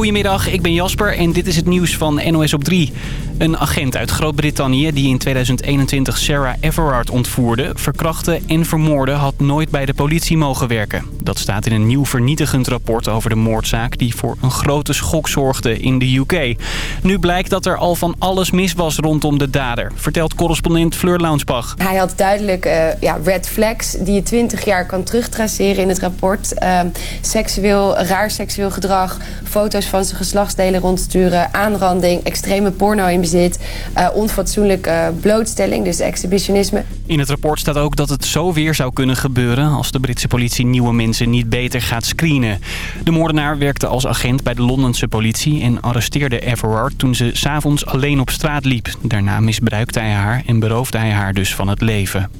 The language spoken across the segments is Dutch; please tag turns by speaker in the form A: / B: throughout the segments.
A: Goedemiddag, ik ben Jasper en dit is het nieuws van NOS op 3. Een agent uit Groot-Brittannië die in 2021 Sarah Everard ontvoerde... verkrachtte en vermoorde had nooit bij de politie mogen werken. Dat staat in een nieuw vernietigend rapport over de moordzaak... die voor een grote schok zorgde in de UK. Nu blijkt dat er al van alles mis was rondom de dader... vertelt correspondent Fleur Launsbach.
B: Hij had duidelijk uh, ja, red flags die je 20 jaar kan terugtraceren in het rapport. Uh, seksueel, raar seksueel gedrag, foto's van zijn geslachtsdelen rondsturen... aanranding, extreme porno in bezit, uh, onfatsoenlijke blootstelling, dus exhibitionisme.
A: In het rapport staat ook dat het zo weer zou kunnen gebeuren... als de Britse politie nieuwe mensen niet beter gaat screenen. De moordenaar werkte als agent bij de Londense politie... en arresteerde Everard toen ze s'avonds alleen op straat liep. Daarna misbruikte hij haar en beroofde hij haar dus van het leven.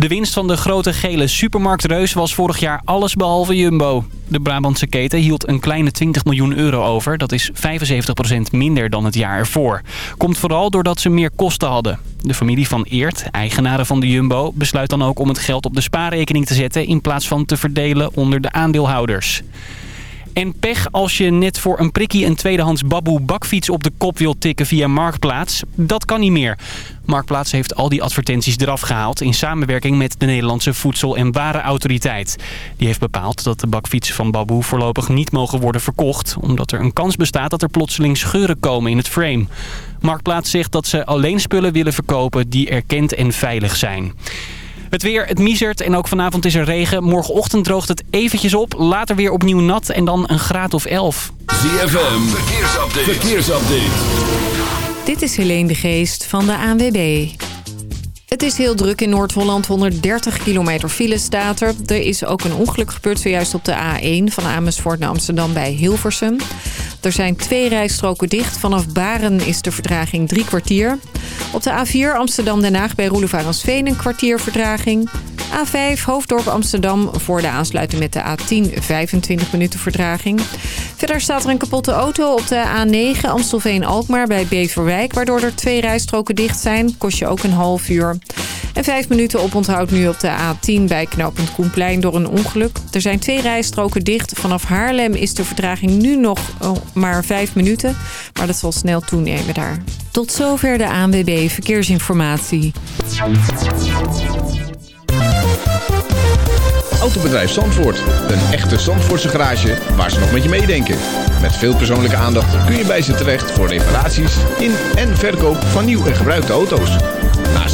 A: De winst van de grote gele supermarktreus was vorig jaar allesbehalve Jumbo. De Brabantse keten hield een kleine 20 miljoen euro over. Dat is 75% minder dan het jaar ervoor. Komt vooral doordat ze meer kosten hadden. De familie van Eert, eigenaren van de Jumbo, besluit dan ook om het geld op de spaarrekening te zetten... in plaats van te verdelen onder de aandeelhouders. En pech als je net voor een prikkie een tweedehands baboe bakfiets op de kop wilt tikken via Marktplaats. Dat kan niet meer. Marktplaats heeft al die advertenties eraf gehaald in samenwerking met de Nederlandse Voedsel- en Warenautoriteit. Die heeft bepaald dat de bakfietsen van baboe voorlopig niet mogen worden verkocht, omdat er een kans bestaat dat er plotseling scheuren komen in het frame. Marktplaats zegt dat ze alleen spullen willen verkopen die erkend en veilig zijn. Het weer, het miezert en ook vanavond is er regen. Morgenochtend droogt het eventjes op. Later weer opnieuw nat en dan een graad of 11.
C: ZFM, verkeersupdate. verkeersupdate.
D: Dit is Helene de Geest van de ANWB. Het is heel druk in Noord-Holland. 130 kilometer file staat er. Er is ook een ongeluk gebeurd zojuist op de A1 van Amersfoort naar Amsterdam bij Hilversum. Er zijn twee rijstroken dicht. Vanaf Baren is de vertraging drie kwartier. Op de A4 Amsterdam-Den Haag bij Roelevarensveen een kwartier vertraging. A5 Hoofddorp Amsterdam voor de aansluiting met de A10 25 minuten vertraging. Verder staat er een kapotte auto op de A9 Amstelveen-Alkmaar bij Beverwijk... waardoor er twee rijstroken dicht zijn. Kost je ook een half uur. En vijf minuten oponthoud nu op de A10 bij knooppunt Koenplein door een ongeluk. Er zijn twee rijstroken dicht. Vanaf Haarlem is de vertraging nu nog oh, maar vijf minuten. Maar dat zal snel toenemen daar. Tot zover de ANWB Verkeersinformatie.
E: Autobedrijf Zandvoort. Een echte Zandvoortse garage waar ze nog met je meedenken. Met veel persoonlijke aandacht kun je bij ze terecht voor reparaties in en verkoop van nieuw en gebruikte auto's.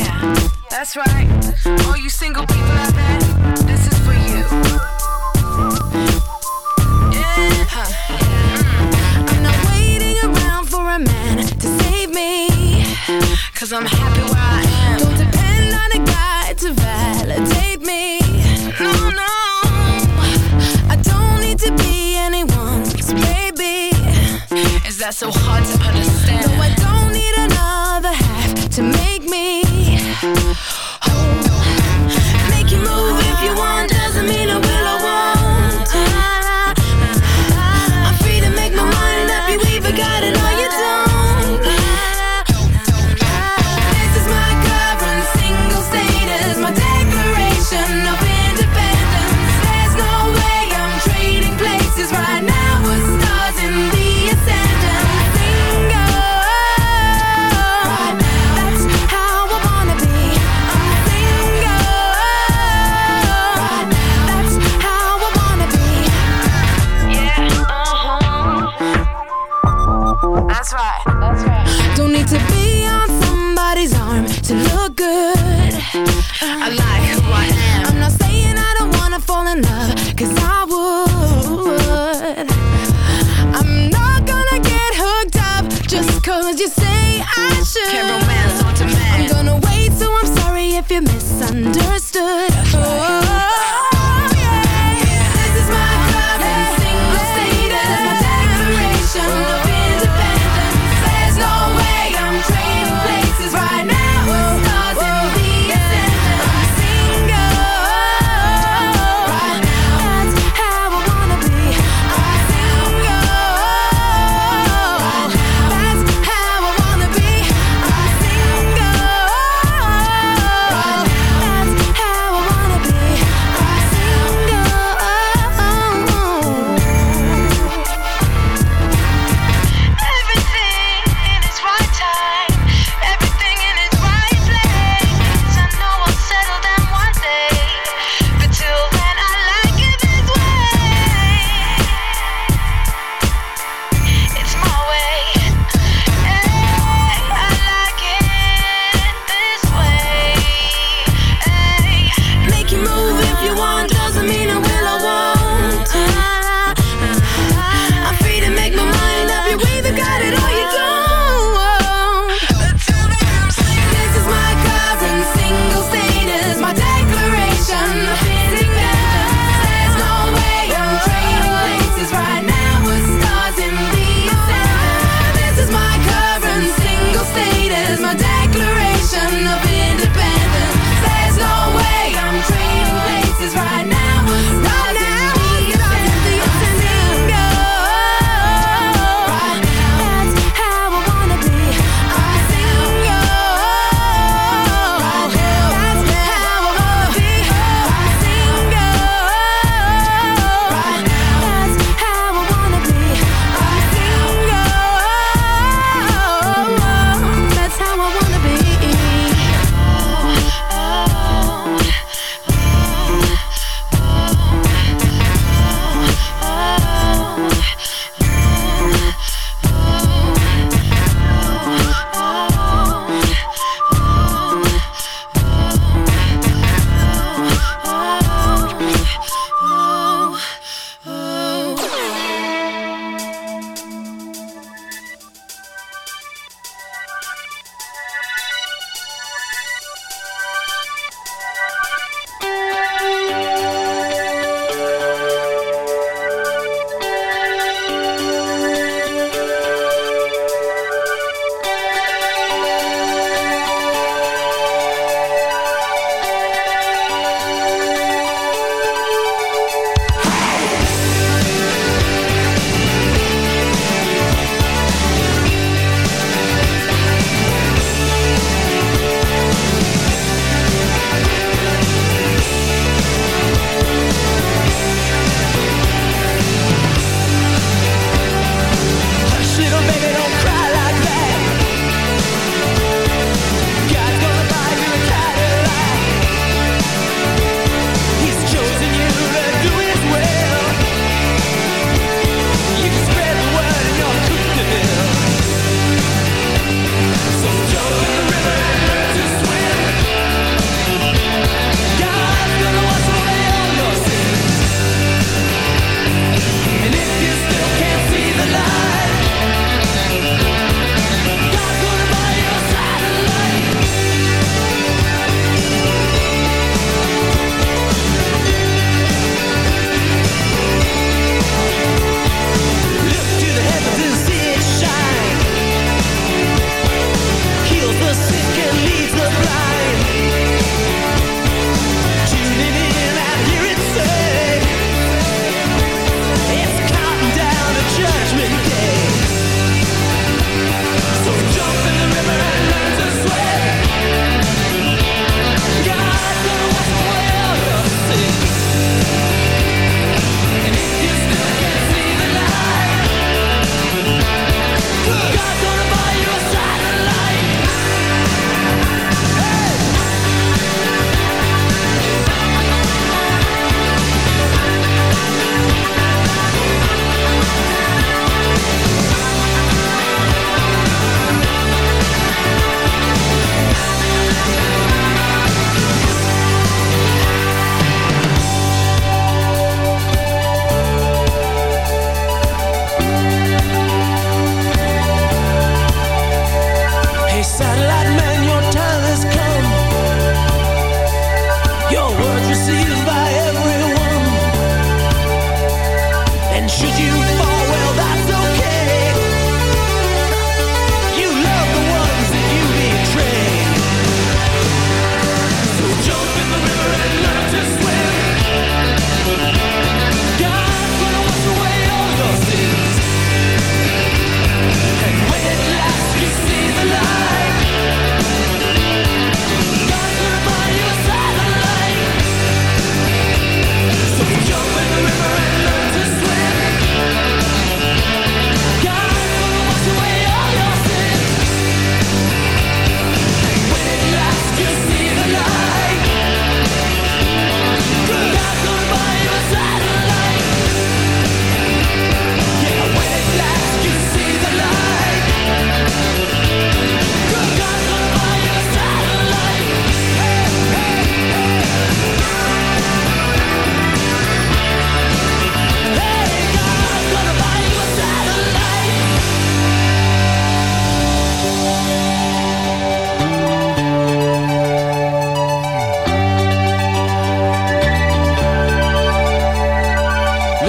F: Yeah, that's right. All you single people out there, this is for you. Yeah. I'm not waiting around for a man to save me. Cause I'm happy where I am. Don't depend on a guy to validate me. No, no. I don't need to be baby. Is that so hard to understand? No, I don't need another half to make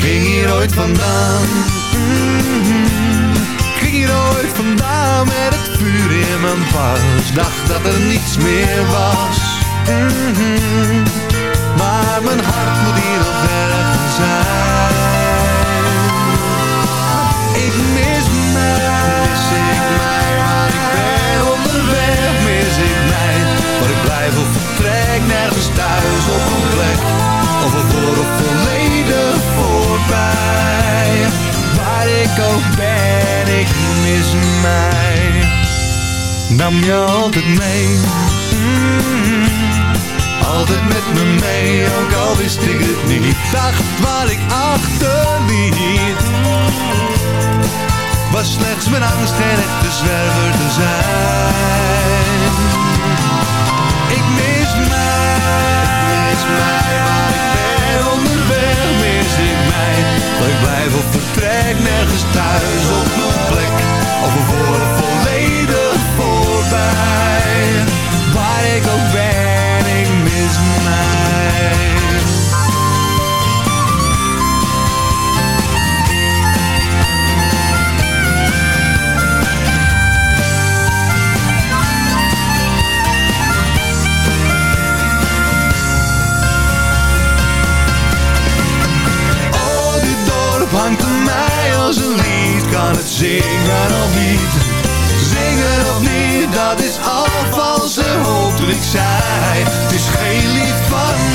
G: Ging hier ooit vandaan. Mhm. Ik ging hier ooit vandaan met het vuur in mijn pas. Dacht dat er niets meer was. Mhm. Maar mijn hart moet hier nog ergens zijn. Ik mis mij, mis ik mij Waar ik ben onderweg, mis ik mij Waar ik blijf of vertrek, nergens thuis op een plek. Of een voor of volledig voorbij Waar ik ook ben, ik mis mij Nam je altijd mee Mm. altijd met me mee, ook al wist ik het niet. Dacht wat ik achterliet, was slechts mijn angst en echte zwerver te zijn. Ik mis mij, mis mij, mij. Dat ik blijf of vertrek, nergens thuis op mijn plek. Of voor of volledig voorbij. Waar ik ook ben, ik mis mij. Als een lied. Kan het zingen of niet? Zingen of niet, dat is al valse hoop toen ik zei. Het is geen lied van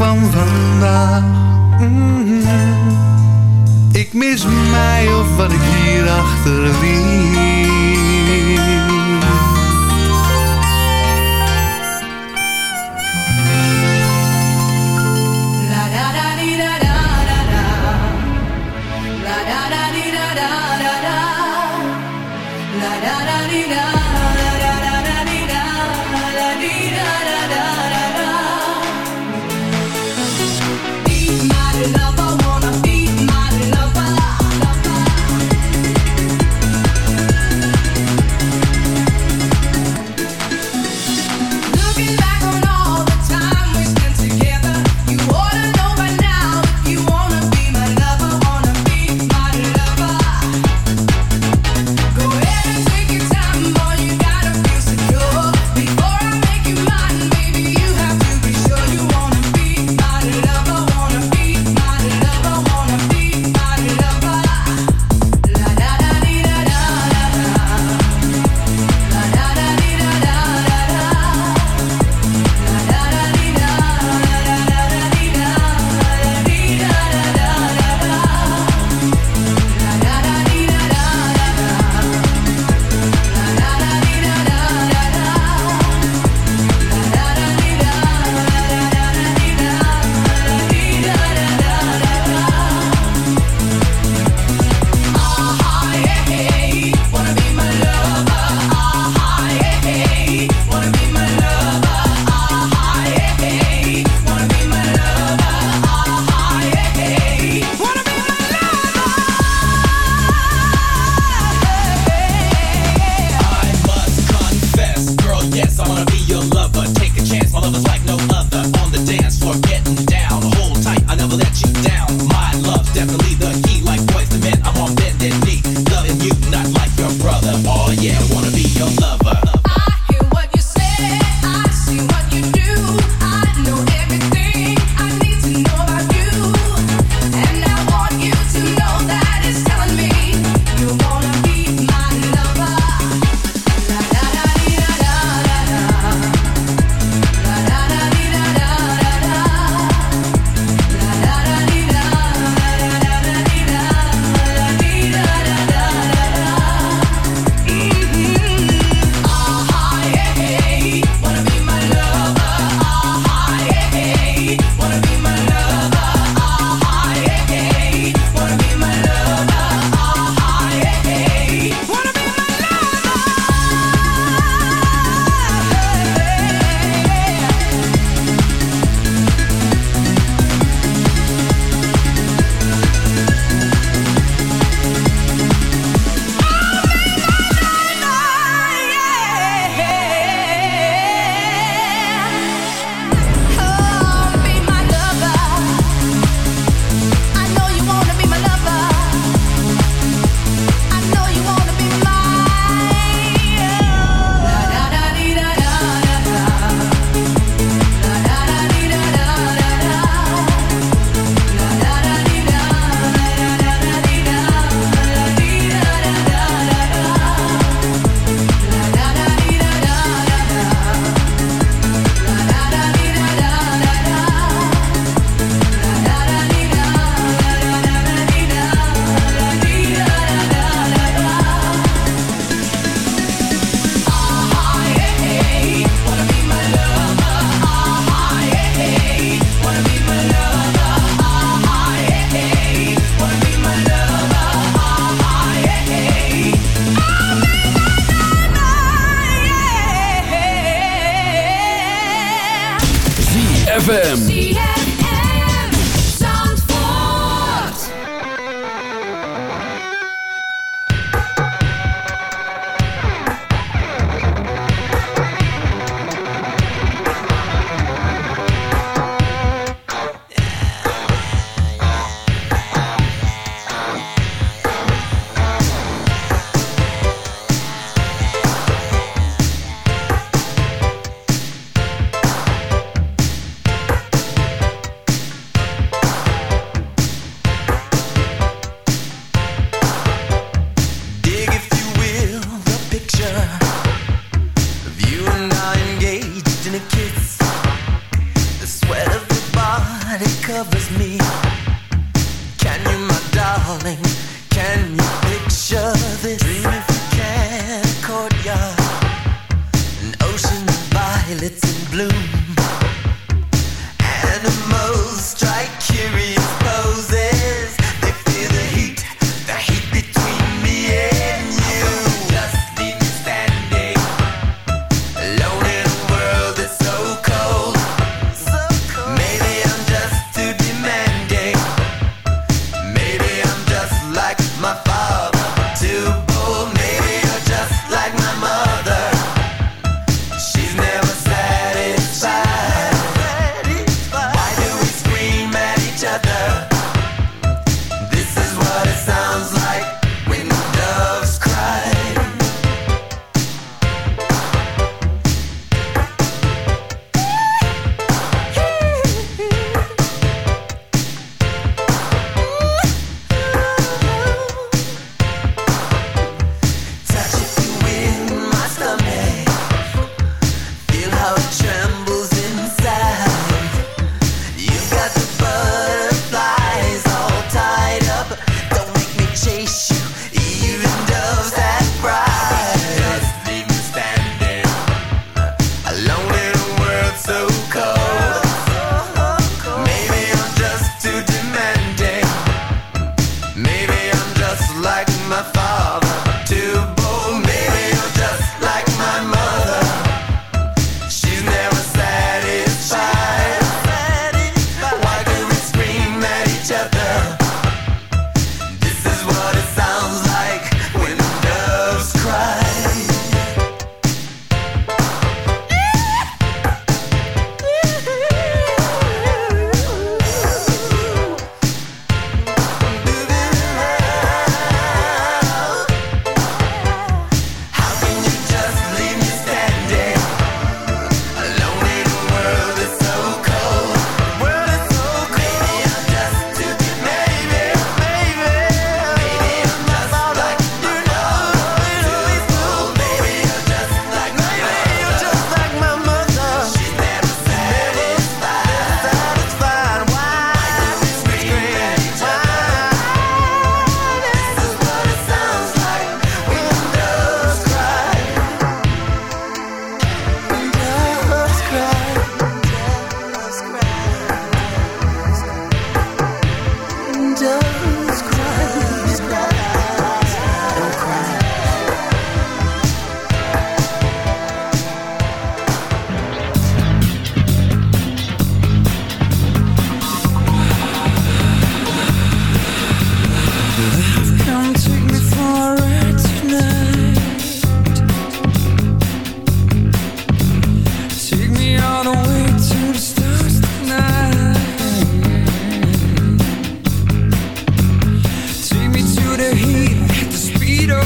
G: Kwam vandaag Mhm. Ik mis mij of wat ik hier achterliet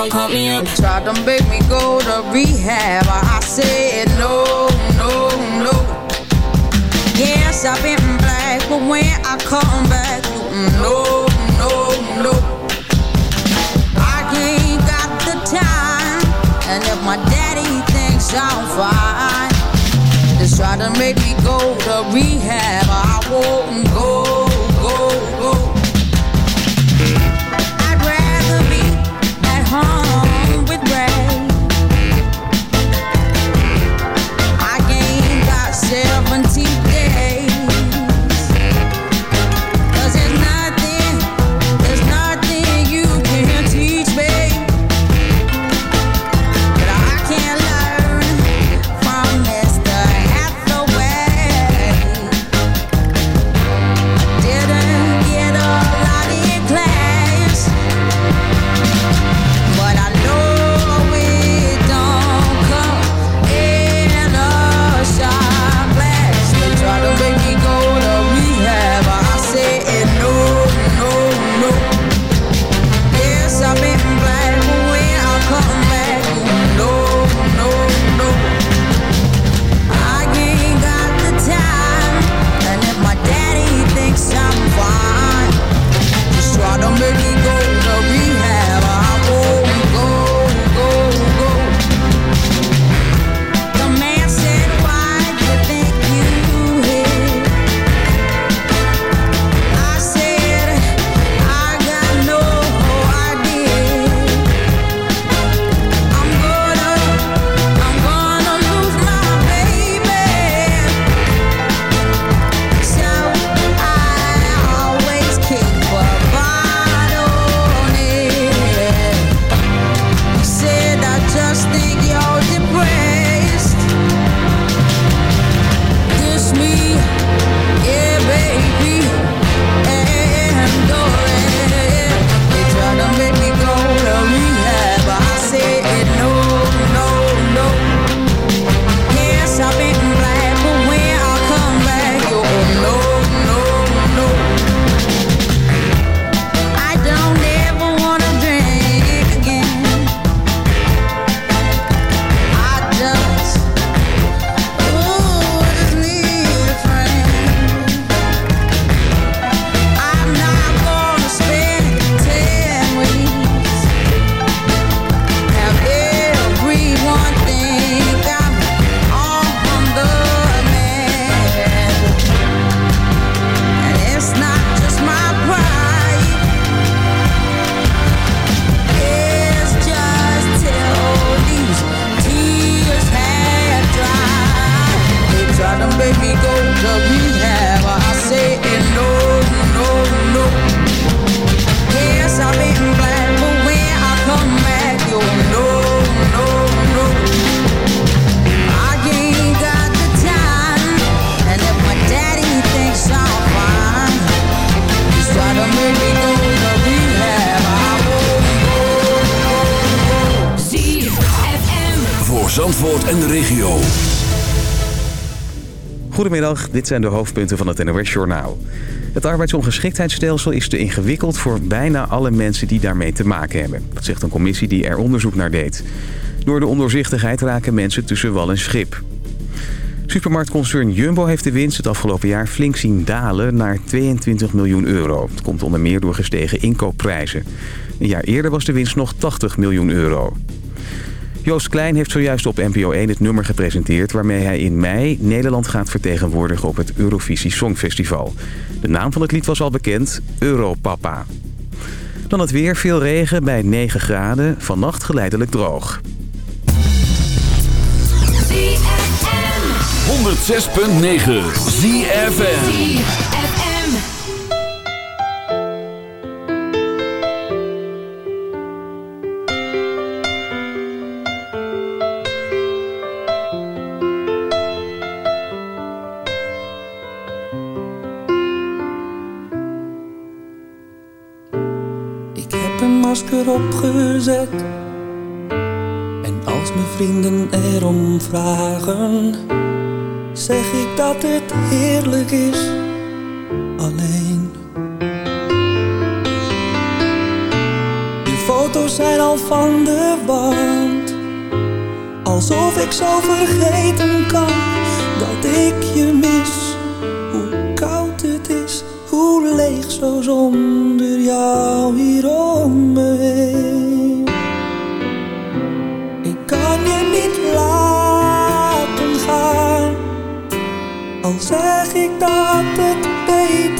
H: don't call me up.
I: Tried to make me go to rehab, I said no, no, no. Yes, I've been black, but when I come back, no, no, no. I ain't got the time, and if my daddy thinks I'm fine, just try to make me go to rehab, I won't go.
J: Dit zijn de hoofdpunten van het NOS-journaal. Het arbeidsongeschiktheidsstelsel is te ingewikkeld voor bijna alle mensen die daarmee te maken hebben. Dat zegt een commissie die er onderzoek naar deed. Door de ondoorzichtigheid raken mensen tussen wal en schip. Supermarktconcern Jumbo heeft de winst het afgelopen jaar flink zien dalen naar 22 miljoen euro. Het komt onder meer door gestegen inkoopprijzen. Een jaar eerder was de winst nog 80 miljoen euro. Joost Klein heeft zojuist op NPO 1 het nummer gepresenteerd... waarmee hij in mei Nederland gaat vertegenwoordigen op het Eurovisie Songfestival. De naam van het lied was al bekend, Europapa. Dan het weer, veel regen bij 9 graden, vannacht geleidelijk droog.
C: 106.9 ZFM.
K: Masker opgezet. En als mijn vrienden erom vragen, zeg ik dat het heerlijk is. Alleen. De foto's zijn al van de wand. Alsof ik zo vergeten kan dat ik je mis. Hoe koud het is, hoe leeg zo zonder jou hier zeg ik dat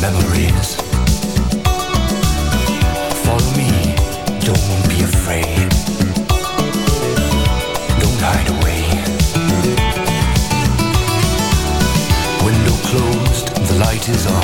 L: memories. Follow me, don't be afraid. Don't hide away. Window closed, the light is on.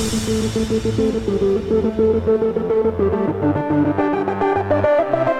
M: Thank you.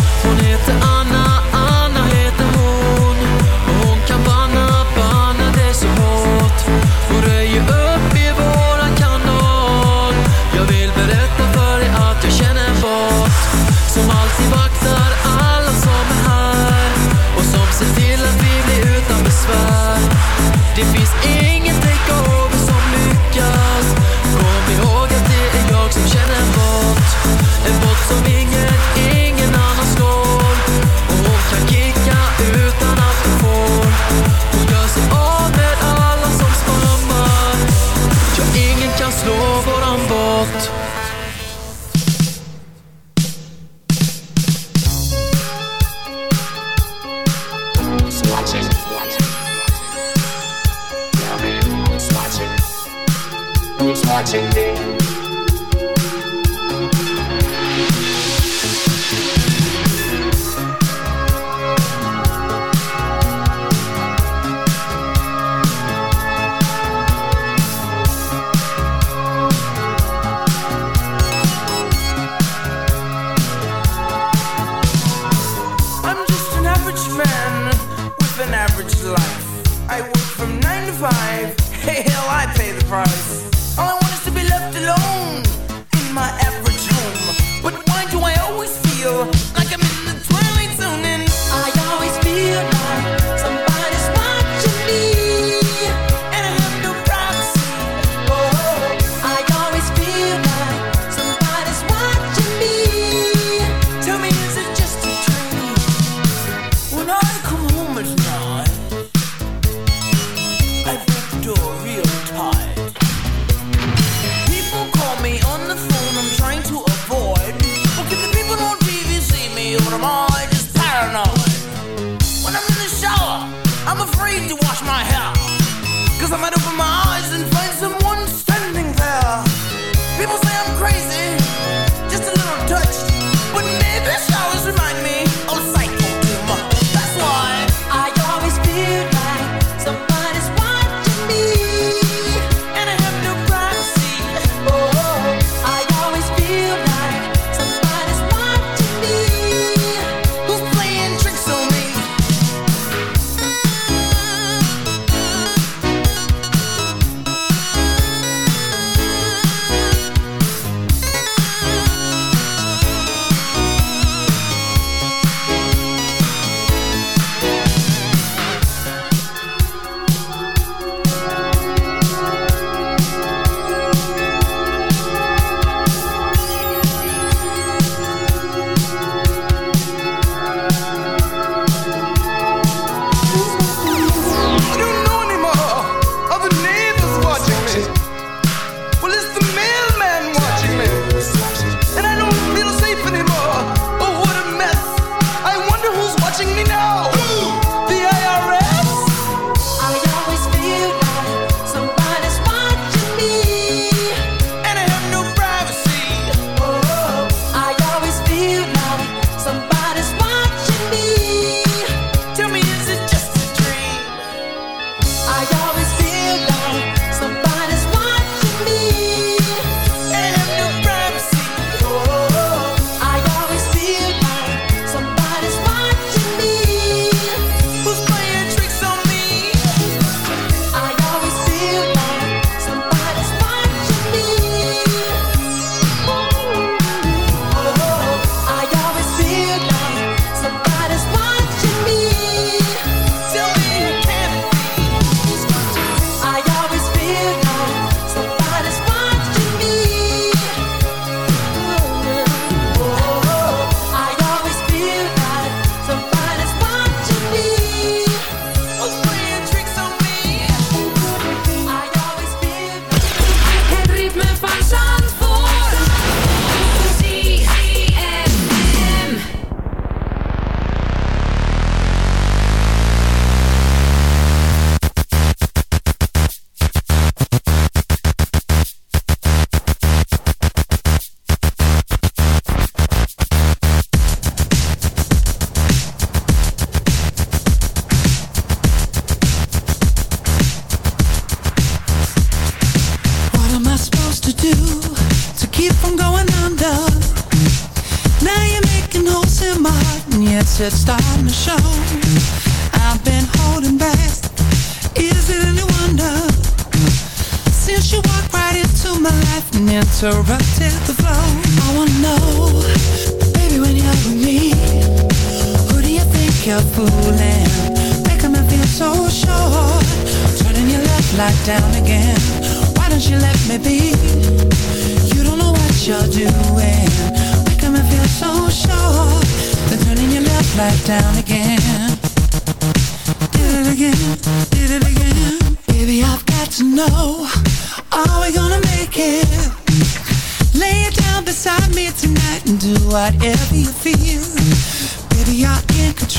N: just paranoid. When I'm in the shower, I'm afraid to wash my hair. Cause I might open my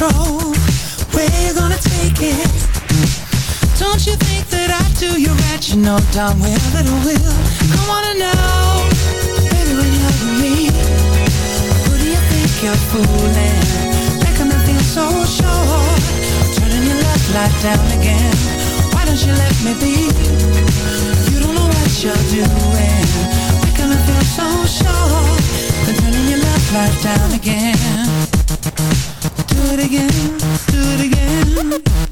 N: control. We're gonna take it. Don't you think that I do? You right You know damn well that I will. Come on and know Baby, when you're with me Who do you think you're fooling? Making me feel so sure. Turning your love light down again. Why don't you let me be? You don't know what you're doing. Making me feel so sure. Then turning your love light down again. Do it again, do
I: it
C: again.